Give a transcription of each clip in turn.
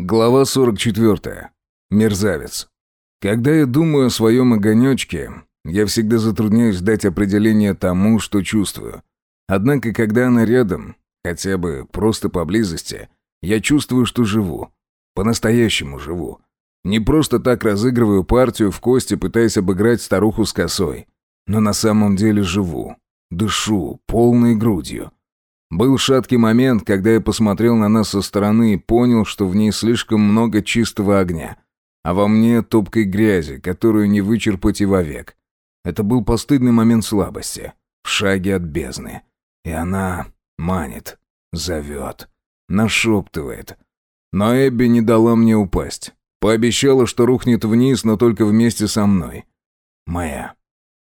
Глава 44. Мерзавец. Когда я думаю о своем огонечке, я всегда затрудняюсь дать определение тому, что чувствую. Однако, когда она рядом, хотя бы просто поблизости, я чувствую, что живу. По-настоящему живу. Не просто так разыгрываю партию в кости, пытаясь обыграть старуху с косой. Но на самом деле живу. Дышу полной грудью. Был шаткий момент, когда я посмотрел на нас со стороны и понял, что в ней слишком много чистого огня, а во мне топкой грязи, которую не вычерпать и вовек. Это был постыдный момент слабости, в шаге от бездны. И она манит, зовет, нашептывает. Но Эбби не дала мне упасть. Пообещала, что рухнет вниз, но только вместе со мной. Моя.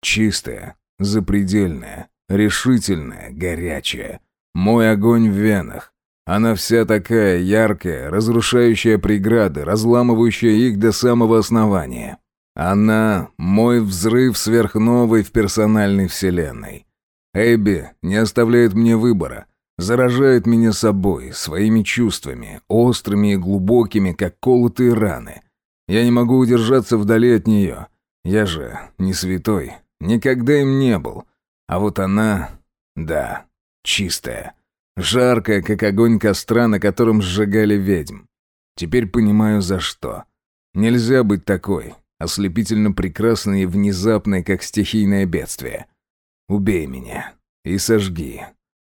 Чистая, запредельная, решительная, горячая. Мой огонь в венах. Она вся такая яркая, разрушающая преграды, разламывающая их до самого основания. Она — мой взрыв сверхновой в персональной вселенной. Эбби не оставляет мне выбора, заражает меня собой, своими чувствами, острыми и глубокими, как колотые раны. Я не могу удержаться вдали от нее. Я же не святой, никогда им не был. А вот она... Да, Чистая. Жаркая, как огонь костра, на котором сжигали ведьм. Теперь понимаю, за что. Нельзя быть такой, ослепительно прекрасной и внезапной, как стихийное бедствие. Убей меня и сожги.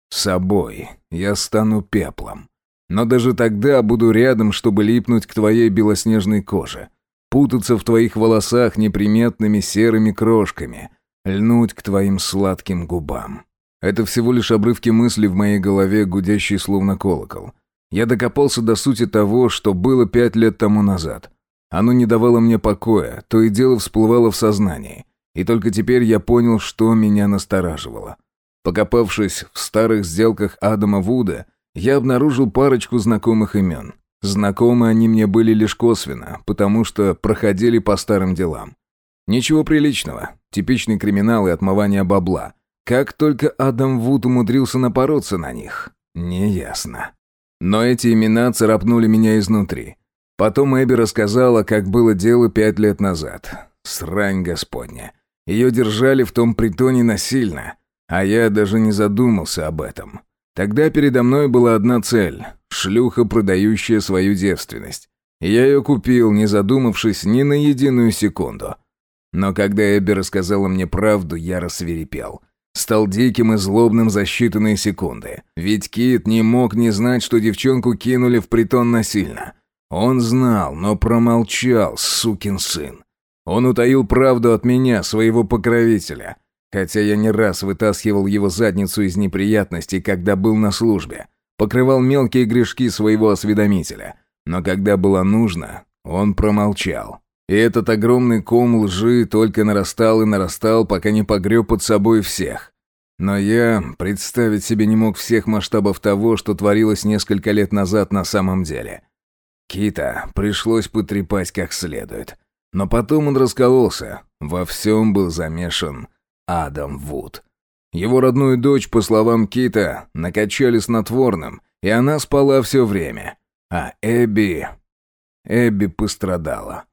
Собой я стану пеплом. Но даже тогда буду рядом, чтобы липнуть к твоей белоснежной коже, путаться в твоих волосах неприметными серыми крошками, льнуть к твоим сладким губам. Это всего лишь обрывки мыслей в моей голове, гудящие словно колокол. Я докопался до сути того, что было пять лет тому назад. Оно не давало мне покоя, то и дело всплывало в сознании. И только теперь я понял, что меня настораживало. Покопавшись в старых сделках Адама Вуда, я обнаружил парочку знакомых имен. Знакомы они мне были лишь косвенно, потому что проходили по старым делам. Ничего приличного, типичный криминал и отмывание бабла. Как только Адам Вуд умудрился напороться на них, неясно. Но эти имена царапнули меня изнутри. Потом Эбби рассказала, как было дело пять лет назад. Срань господня. Ее держали в том притоне насильно, а я даже не задумался об этом. Тогда передо мной была одна цель — шлюха, продающая свою девственность. Я ее купил, не задумавшись ни на единую секунду. Но когда Эбби рассказала мне правду, я рассверепел. Стал диким и злобным за считанные секунды. Ведь Кит не мог не знать, что девчонку кинули в притон насильно. Он знал, но промолчал, сукин сын. Он утаил правду от меня, своего покровителя. Хотя я не раз вытаскивал его задницу из неприятностей, когда был на службе. Покрывал мелкие грешки своего осведомителя. Но когда было нужно, он промолчал. И этот огромный ком лжи только нарастал и нарастал, пока не погреб под собой всех. Но я представить себе не мог всех масштабов того, что творилось несколько лет назад на самом деле. Кита пришлось потрепать как следует. Но потом он раскололся. Во всем был замешан Адам Вуд. Его родную дочь, по словам Кита, накачали снотворным, и она спала все время. А Эбби... Эбби пострадала.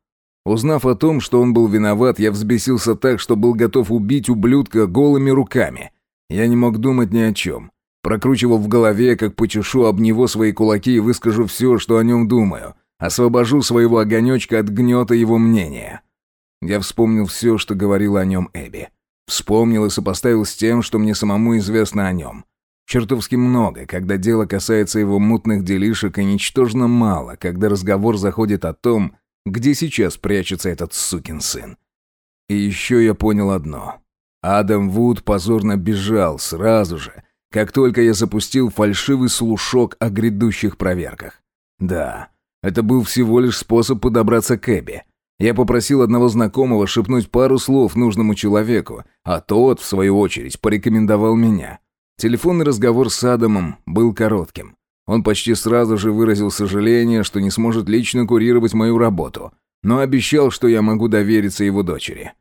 Узнав о том, что он был виноват, я взбесился так, что был готов убить ублюдка голыми руками. Я не мог думать ни о чем. Прокручивал в голове, как почешу об него свои кулаки и выскажу все, что о нем думаю. Освобожу своего огонечка от гнета его мнения. Я вспомнил все, что говорила о нем Эбби. Вспомнил и сопоставил с тем, что мне самому известно о нем. Чертовски много, когда дело касается его мутных делишек, и ничтожно мало, когда разговор заходит о том, где сейчас прячется этот сукин сын. И еще я понял одно. Адам Вуд позорно бежал сразу же, как только я запустил фальшивый слушок о грядущих проверках. Да, это был всего лишь способ подобраться к Эбби. Я попросил одного знакомого шепнуть пару слов нужному человеку, а тот, в свою очередь, порекомендовал меня. Телефонный разговор с Адамом был коротким. Он почти сразу же выразил сожаление, что не сможет лично курировать мою работу, но обещал, что я могу довериться его дочери.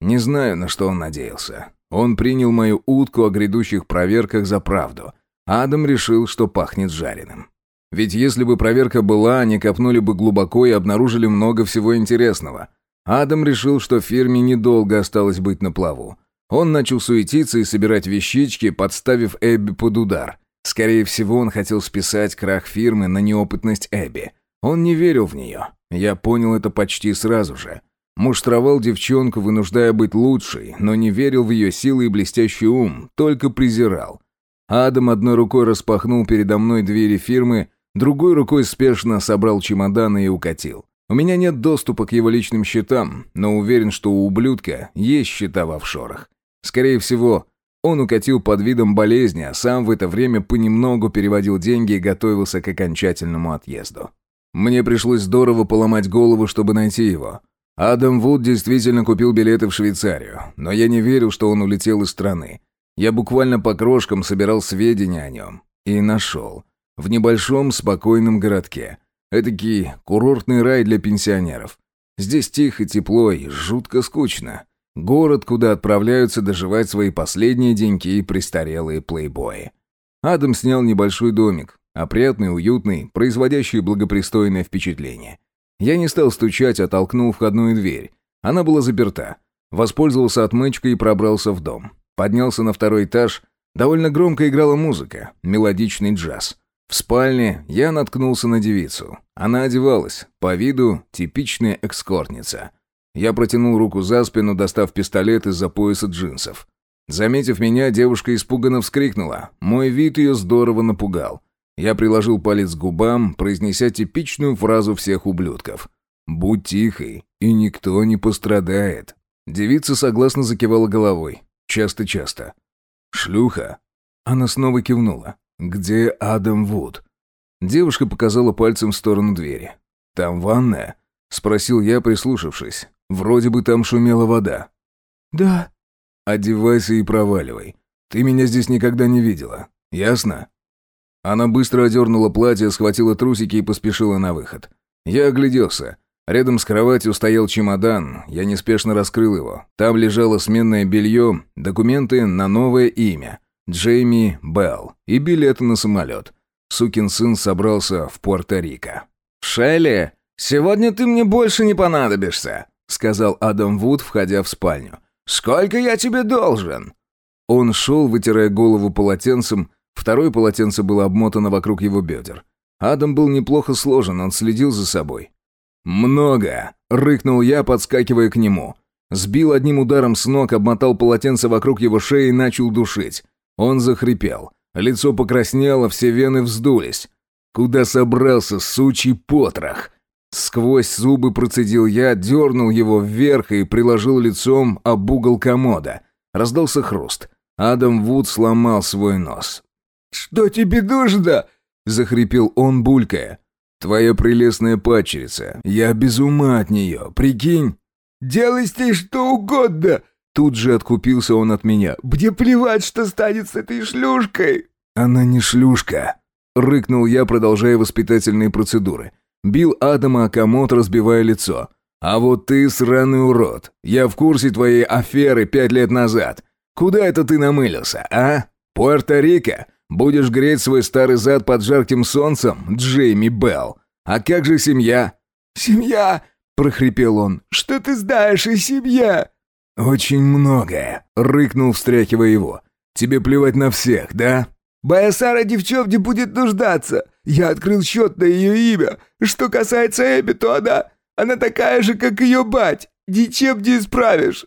Не знаю, на что он надеялся. Он принял мою утку о грядущих проверках за правду. Адам решил, что пахнет жареным. Ведь если бы проверка была, они копнули бы глубоко и обнаружили много всего интересного. Адам решил, что фирме недолго осталось быть на плаву. Он начал суетиться и собирать вещички, подставив Эбби под удар. Скорее всего, он хотел списать крах фирмы на неопытность Эбби. Он не верил в нее. Я понял это почти сразу же. Муштровал девчонку, вынуждая быть лучшей, но не верил в ее силы и блестящий ум, только презирал. Адам одной рукой распахнул передо мной двери фирмы, другой рукой спешно собрал чемоданы и укатил. У меня нет доступа к его личным счетам, но уверен, что у ублюдка есть счета в офшорах. Скорее всего, он укатил под видом болезни, а сам в это время понемногу переводил деньги и готовился к окончательному отъезду. Мне пришлось здорово поломать голову, чтобы найти его. Адам Вуд действительно купил билеты в Швейцарию, но я не верил, что он улетел из страны. Я буквально по крошкам собирал сведения о нем. И нашел. В небольшом спокойном городке. Этакий курортный рай для пенсионеров. Здесь тихо, тепло и жутко скучно. Город, куда отправляются доживать свои последние деньки престарелые плейбои. Адам снял небольшой домик, опрятный, уютный, производящий благопристойное впечатление. Я не стал стучать, а толкнул входную дверь. Она была заперта. Воспользовался отмычкой и пробрался в дом. Поднялся на второй этаж. Довольно громко играла музыка, мелодичный джаз. В спальне я наткнулся на девицу. Она одевалась, по виду типичная экскортница. Я протянул руку за спину, достав пистолет из-за пояса джинсов. Заметив меня, девушка испуганно вскрикнула. Мой вид ее здорово напугал. Я приложил палец к губам, произнеся типичную фразу всех ублюдков. «Будь тихой, и никто не пострадает». Девица согласно закивала головой. Часто-часто. «Шлюха». Она снова кивнула. «Где Адам Вуд?» Девушка показала пальцем в сторону двери. «Там ванная?» Спросил я, прислушавшись. Вроде бы там шумела вода. «Да». «Одевайся и проваливай. Ты меня здесь никогда не видела. Ясно?» Она быстро одернула платье, схватила трусики и поспешила на выход. Я огляделся. Рядом с кроватью стоял чемодан, я неспешно раскрыл его. Там лежало сменное белье, документы на новое имя. Джейми Белл и билеты на самолет. Сукин сын собрался в Пуэрто-Рико. «Шелли, сегодня ты мне больше не понадобишься», сказал Адам Вуд, входя в спальню. «Сколько я тебе должен?» Он шел, вытирая голову полотенцем, Второе полотенце было обмотано вокруг его бедер. Адам был неплохо сложен, он следил за собой. «Много!» — рыкнул я, подскакивая к нему. Сбил одним ударом с ног, обмотал полотенце вокруг его шеи и начал душить. Он захрипел. Лицо покраснело, все вены вздулись. «Куда собрался, сучий потрох?» Сквозь зубы процедил я, дернул его вверх и приложил лицом об угол комода. Раздался хруст. Адам Вуд сломал свой нос. «Что тебе нужно?» — захрипел он, булькая. «Твоя прелестная падчерица. Я без ума от нее, прикинь?» «Делай с ней что угодно!» Тут же откупился он от меня. «Мне плевать, что станет с этой шлюшкой!» «Она не шлюшка!» — рыкнул я, продолжая воспитательные процедуры. Бил Адама о комод, разбивая лицо. «А вот ты сраный урод. Я в курсе твоей аферы пять лет назад. Куда это ты намылился, а? Пуэрто-Рико? Будешь греть свой старый зад под жарким солнцем, Джейми Белл. А как же семья?» «Семья!» — прохрипел он. «Что ты знаешь о семье?» «Очень многое», — рыкнул, встряхивая его. «Тебе плевать на всех, да?» «Моя Сара ни в чем не будет нуждаться. Я открыл счет на ее имя. Что касается Эбби, то она... Она такая же, как ее бать. Ничем не исправишь.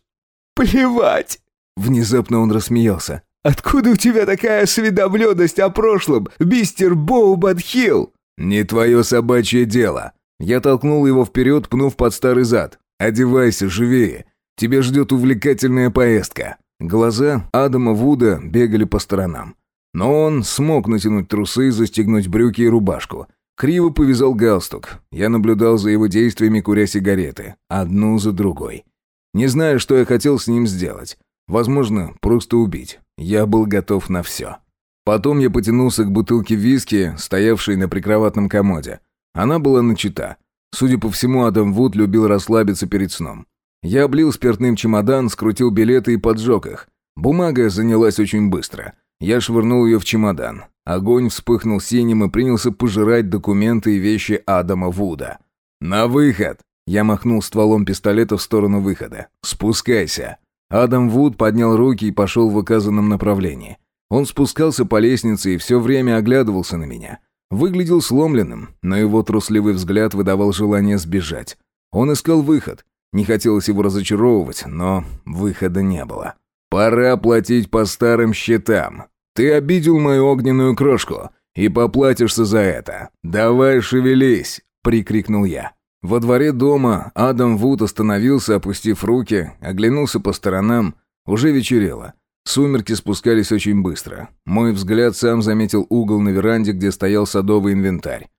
Плевать!» Внезапно он рассмеялся. «Откуда у тебя такая осведомленность о прошлом, мистер Боубанхилл?» «Не твое собачье дело». Я толкнул его вперед, пнув под старый зад. «Одевайся, живее. Тебе ждет увлекательная поездка». Глаза Адама Вуда бегали по сторонам. Но он смог натянуть трусы, застегнуть брюки и рубашку. Криво повязал галстук. Я наблюдал за его действиями, куря сигареты. Одну за другой. Не знаю, что я хотел с ним сделать. Возможно, просто убить. Я был готов на все. Потом я потянулся к бутылке виски, стоявшей на прикроватном комоде. Она была начата. Судя по всему, Адам Вуд любил расслабиться перед сном. Я облил спиртным чемодан, скрутил билеты и поджег их. Бумага занялась очень быстро. Я швырнул ее в чемодан. Огонь вспыхнул синим и принялся пожирать документы и вещи Адама Вуда. «На выход!» Я махнул стволом пистолета в сторону выхода. «Спускайся!» Адам Вуд поднял руки и пошел в указанном направлении. Он спускался по лестнице и все время оглядывался на меня. Выглядел сломленным, но его трусливый взгляд выдавал желание сбежать. Он искал выход. Не хотелось его разочаровывать, но выхода не было. «Пора платить по старым счетам. Ты обидел мою огненную крошку и поплатишься за это. Давай шевелись!» — прикрикнул я. Во дворе дома Адам Вуд остановился, опустив руки, оглянулся по сторонам. Уже вечерело. Сумерки спускались очень быстро. Мой взгляд сам заметил угол на веранде, где стоял садовый инвентарь.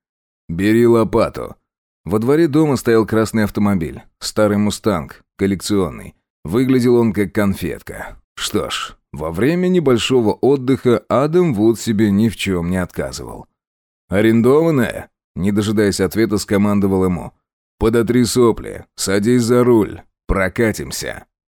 «Бери лопату». Во дворе дома стоял красный автомобиль. Старый «Мустанг», коллекционный. Выглядел он как конфетка. Что ж, во время небольшого отдыха Адам Вуд себе ни в чем не отказывал. «Арендованная?» Не дожидаясь ответа, скомандовал ему. «Подотри сопли, садись за руль, прокатимся».